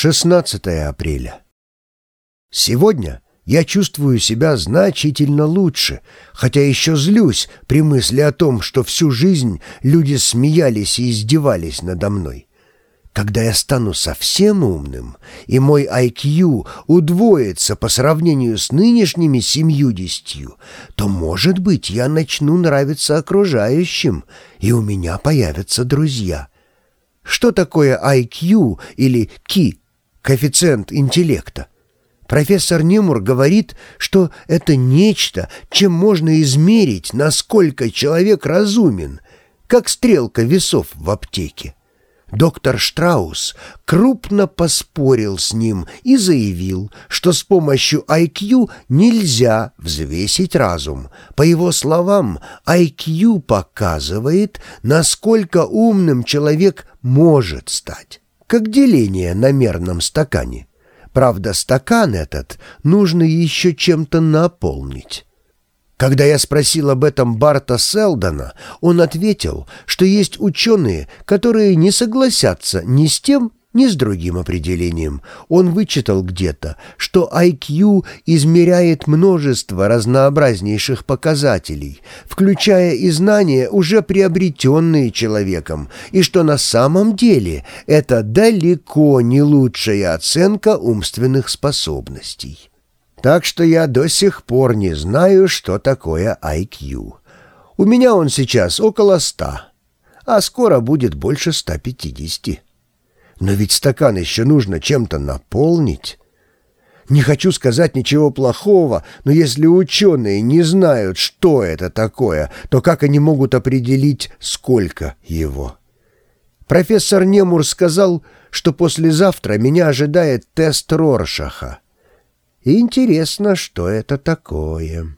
16 апреля. Сегодня я чувствую себя значительно лучше, хотя еще злюсь при мысли о том, что всю жизнь люди смеялись и издевались надо мной. Когда я стану совсем умным, и мой IQ удвоится по сравнению с нынешними семьюдесятью, то, может быть, я начну нравиться окружающим, и у меня появятся друзья. Что такое IQ или KI, коэффициент интеллекта? Профессор Немур говорит, что это нечто, чем можно измерить, насколько человек разумен, как стрелка весов в аптеке. Доктор Штраус крупно поспорил с ним и заявил, что с помощью IQ нельзя взвесить разум. По его словам, IQ показывает, насколько умным человек может стать, как деление на мерном стакане. Правда, стакан этот нужно еще чем-то наполнить. Когда я спросил об этом Барта Селдона, он ответил, что есть ученые, которые не согласятся ни с тем, ни с другим определением. Он вычитал где-то, что IQ измеряет множество разнообразнейших показателей, включая и знания, уже приобретенные человеком, и что на самом деле это далеко не лучшая оценка умственных способностей. Так что я до сих пор не знаю, что такое IQ. У меня он сейчас около ста, а скоро будет больше 150. Но ведь стакан еще нужно чем-то наполнить. Не хочу сказать ничего плохого, но если ученые не знают, что это такое, то как они могут определить, сколько его? Профессор Немур сказал, что послезавтра меня ожидает тест Роршаха. Интересно, что это такое.